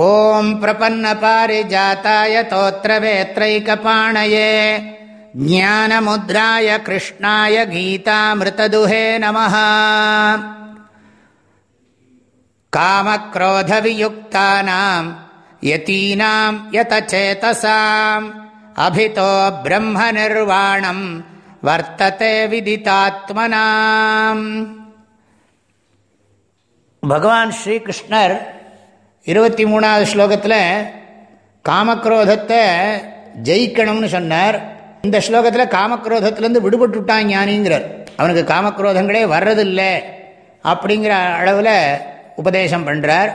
ॐ प्रपन्नपारिजाताय तोत्रवेत्रैकपाणये ज्ञानमुद्राय कृष्णाय गीतामृतदुहे नमः कामक्रोधवियुक्तानाम् यतीनाम् यतचेतसाम् अभितो ब्रह्मनिर्वाणम् वर्तते विदितात्मनाम् भगवान् श्रीकृष्णर् இருபத்தி மூணாவது ஸ்லோகத்தில் காமக்ரோதத்தை ஜெயிக்கணும்னு சொன்னார். இந்த ஸ்லோகத்தில் காமக்ரோதத்திலேருந்து விடுபட்டுட்டான் ஞானிங்கிறார். அவனுக்கு காமக்ரோதங்களே வர்றதில்லை அப்படிங்கிற அளவில் உபதேசம் பண்ணுறார்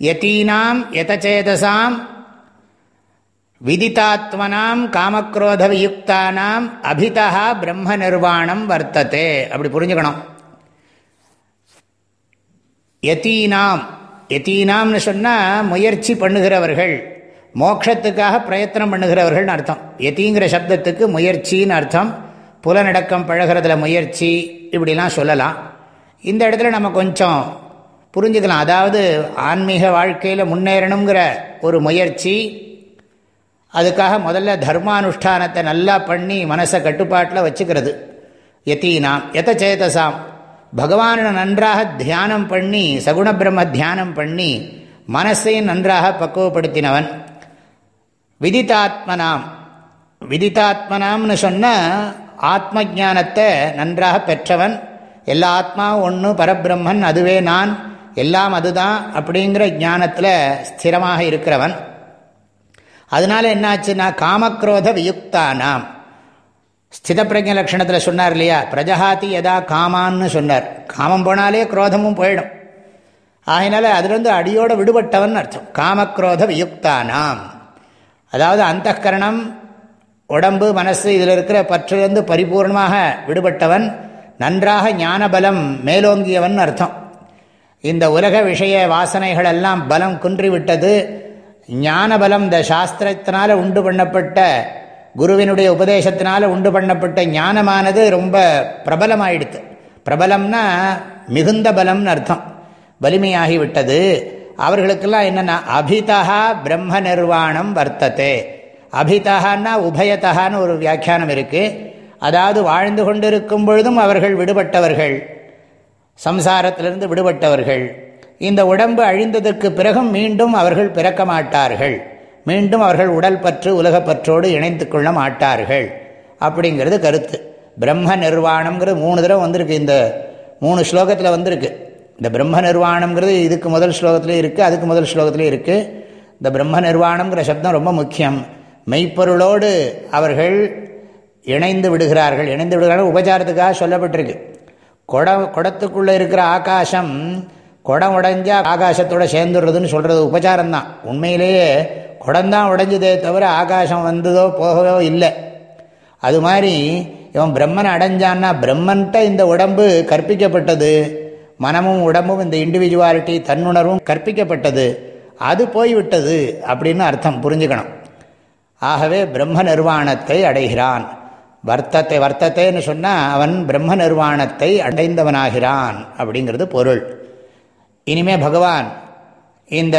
யதீனாம் யதச்சேதசாம் விதித்தாத்மனாம் காமக்ரோத வியுக்தானாம் அபிதா பிரம்ம நிர்வாணம் வர்த்ததே. அப்படி புரிஞ்சுக்கணும். யதீனாம் எத்தீனாம்னு சொன்னால் முயற்சி பண்ணுகிறவர்கள். மோட்சத்துக்காக பிரயத்தனம் பண்ணுகிறவர்கள்னு அர்த்தம். எத்தீங்கிற சப்தத்துக்கு முயற்சின்னு அர்த்தம். புலநடக்கம் பழகிறதுல முயற்சி இப்படிலாம் சொல்லலாம். இந்த இடத்துல நம்ம கொஞ்சம் புரிஞ்சுக்கலாம். அதாவது ஆன்மீக வாழ்க்கையில் முன்னேறணுங்கிற ஒரு முயற்சி அதுக்காக முதல்ல தர்மானுஷ்டானத்தை நல்லா பண்ணி மனசை கட்டுப்பாட்டில் வச்சுக்கிறது. எத்தீனாம் எத்த சேதசாம் பகவானை நன்றாக தியானம் பண்ணி சகுண பிரம்ம தியானம் பண்ணி மனசையும் நன்றாக பக்குவப்படுத்தினவன். விதித்தாத்மனாம் விதித்தாத்மனாம்னு சொன்ன ஆத்ம ஜானத்தை நன்றாக பெற்றவன். எல்லா ஆத்மாவும் ஒன்று பரபிரம்மன் அதுவே நான். எல்லாம் அதுதான் அப்படிங்கிற ஞானத்தில் ஸ்திரமாக இருக்கிறவன். அதனால் என்னாச்சுன்னா காமக்ரோத வியுக்தானாம். ஸ்தித பிரஜ லட்சணத்தில் சொன்னார் இல்லையா? பிரஜஹாதி எதா காமான்னு சொன்னார். காமம் போனாலே குரோதமும் போயிடும். ஆகினால அதுலேருந்து அடியோடு விடுபட்டவன் அர்த்தம். காமக்ரோத வியுக்தானாம். அதாவது அந்த கரணம் உடம்பு மனசு இதில் இருக்கிற பற்றிலிருந்து பரிபூர்ணமாக விடுபட்டவன் நன்றாக ஞானபலம் மேலோங்கியவன் அர்த்தம். இந்த உலக விஷய வாசனைகள் எல்லாம் பலம் குன்றிவிட்டது ஞானபலம் இந்த சாஸ்திரத்தினால் உண்டு பண்ணப்பட்ட குருவினுடைய உபதேசத்தினால உண்டு பண்ணப்பட்ட ஞானமானது ரொம்ப பிரபலமாயிடுது பிரபலம்னா மிகுந்த பலம்னு அர்த்தம். வலிமையாகிவிட்டது. அவர்களுக்கெல்லாம் என்னென்னா அபிதா பிரம்ம நிர்வாணம் வர்த்ததே. அபிதகான்னா உபயத்தகான்னு ஒரு வியாக்கியானம் இருக்குது அதாவது வாழ்ந்து கொண்டிருக்கும் பொழுதும் அவர்கள் விடுபட்டவர்கள் சம்சாரத்திலிருந்து விடுபட்டவர்கள். இந்த உடம்பு அழிந்ததற்கு பிறகும் மீண்டும் அவர்கள் பிறக்க மாட்டார்கள் மீண்டும் அவர்கள் உடல் பற்று உலகப்பற்றோடு இணைந்து கொள்ள மாட்டார்கள். அப்படிங்கிறது கருத்து. பிரம்ம நிர்வாணம்ங்கிறது மூணு தடவை வந்திருக்கு. இந்த மூணு ஸ்லோகத்தில் வந்திருக்கு. இந்த பிரம்ம நிர்வாணம்ங்கிறது இதுக்கு முதல் ஸ்லோகத்துலேயும் இருக்குது அதுக்கு முதல் ஸ்லோகத்துலேயும் இருக்குது இந்த பிரம்ம நிர்வாணம்ங்கிற சப்தம் ரொம்ப முக்கியம். மெய்ப்பொருளோடு அவர்கள் இணைந்து விடுகிறார்கள். இணைந்து விடுகிறார்கள். உபச்சாரத்துக்காக சொல்லப்பட்டிருக்கு. குடம் குடத்துக்குள்ளே இருக்கிற ஆகாசம் குடம் உடைஞ்சால் ஆகாசத்தோட சேர்ந்துடுறதுன்னு சொல்கிறது உபச்சாரம் தான் உண்மையிலேயே குடந்தான் உடைஞ்சதே தவிர ஆகாசம் வந்ததோ போகவோ இல்லை. அது மாதிரி இவன் பிரம்மன் அடைஞ்சான்னா பிரம்மன்ட்ட இந்த உடம்பு கற்பிக்கப்பட்டது. மனமும் உடம்பும் இந்த இண்டிவிஜுவாலிட்டி தன்னுணர்வும் கற்பிக்கப்பட்டது. அது போய்விட்டது அப்படின்னு அர்த்தம் புரிஞ்சுக்கணும். ஆகவே பிரம்ம நிர்வாணத்தை அடைகிறான். வர்த்தத்தை வர்த்தத்தைன்னு சொன்னால் அவன் பிரம்ம நிர்வாணத்தை அடைந்தவனாகிறான் அப்படிங்கிறது பொருள். இனிமே பகவான் இந்த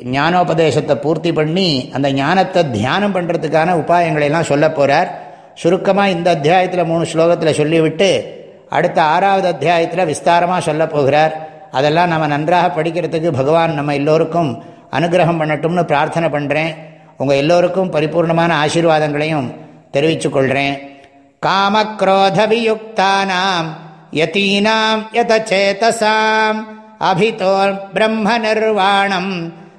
ஞானோபதேசத்தை பூர்த்தி பண்ணி அந்த ஞானத்தை தியானம் பண்ணுறதுக்கான உபாயங்களையெல்லாம் சொல்ல போகிறார் சுருக்கமாக இந்த அத்தியாயத்தில் மூணு ஸ்லோகத்தில் சொல்லிவிட்டு அடுத்த ஆறாவது அத்தியாயத்தில் விஸ்தாரமாக சொல்ல போகிறார். அதெல்லாம் நம்ம நன்றாக படிக்கிறதுக்கு பகவான் நம்ம எல்லோருக்கும் அனுகிரகம் பண்ணட்டும்னு பிரார்த்தனை பண்ணுறேன் உங்கள் எல்லோருக்கும் பரிபூர்ணமான ஆசீர்வாதங்களையும் தெரிவித்துக்கொள்கிறேன் காமக்ரோதவியுக்தானாம் யதீனாம் யதச்சேதசாம் அபிதோ பிரம்ம நிர்வாணம்